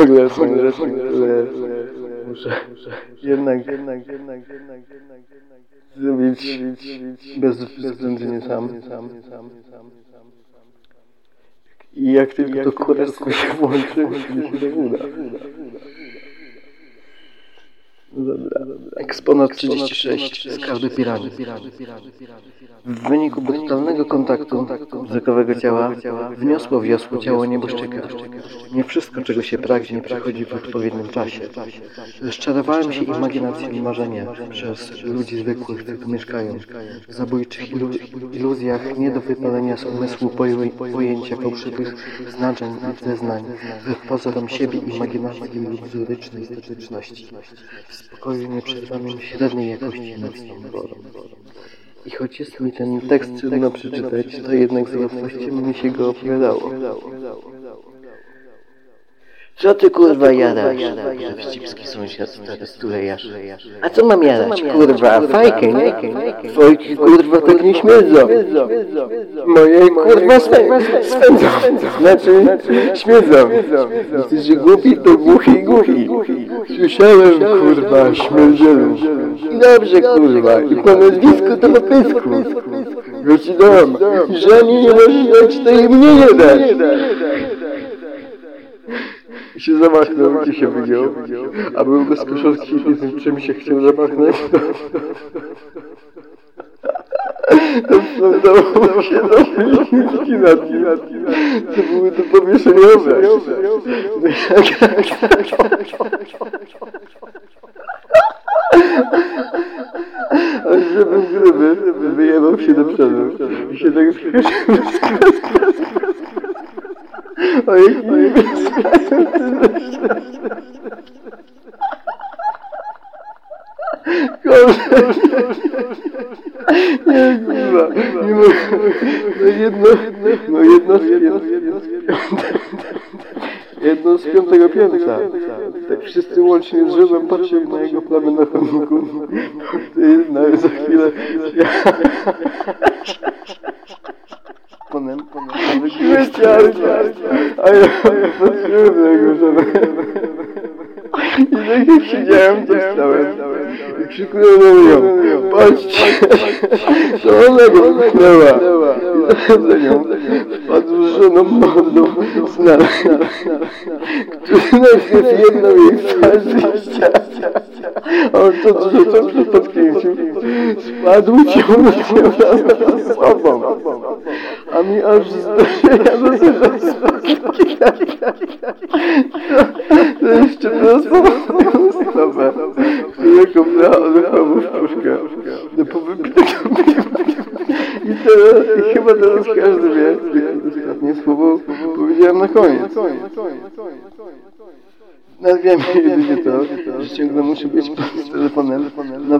ogóle są muszę jednak, jednak, jednak, jednak, jednak zrobić bezwzględnie sam. I jak tylko to kurewsko się włączy, mi się uda. Eksponat 36. Skarby pirany. W wyniku brutalnego kontaktu wzrokowego ciała wniosło wiosło ciało nieboszczyka. Nie wszystko, czego się pragnie, przychodzi w odpowiednim czasie. Rozczarowałem się imaginacją i marzenia przez ludzi zwykłych, którzy mieszkają. W zabójczych ilu iluzjach nie do wypalenia z umysłu pojęcia fałszywych znaczeń i zeznań, wbrew pozorom siebie imaginacji i iluzorycznej statyczności. W spokoju nieprzerwanym średniej jakości nocną porą. I choć jest mi ten tekst trudno przeczytać, to jednak z łatwością mi się go opowiadało. Co ty kurwa jadasz? Że wścibski sąsiad stary stulejarz. A co mam jadać? Kurwa, fajkę, nie? Fajki kurwa tak nie śmierdzą. Moje kurwa swędzą. Znaczy śmierdzą. Jesteście głupi, to głuchi głuchi. Słyszałem kurwa śmierdzielu. I dobrze kurwa. I po nazwisku to po pysku. Wiecie dom, że mi nie możesz dać, to i mnie nie dać. Się zamachnął, gdzie się wygiął, a był bez koszulki i tym czym się chciał zamachnąć. Udało się do nad nim. To były to powieszeniowe. A żebym gruby, wyjebał się do przodu i się tak o z piątego piętra. Tak wszyscy łącznie z żoną patrzyli na jego plamy na chodniku. No za chwilę... Kime çağıracağım? Ay basıyorum böyle gözüme. Yine geçeceğim istemem. Şükür olamıyorum. Baş. Sonra ne var? İzlemiyorum. Patrusunum buldum. Sınar. Tüm herkes yerine bir ifade Orta tutup tutup tutup kimsin? Spadım ki onu sevmem. Sabam. Jej w twarz a on to dużo to podkręcił. Spadł i ciągnął się za sobą. A mi aż do tego To jeszcze prosto stopę, którego brała ruchomą puszkę do powybitego I teraz, i chyba teraz każdy wie, ostatnie słowo powiedziałem na koniec. Nawet wiem, jedynie to, że ciągle muszę być z telefonem na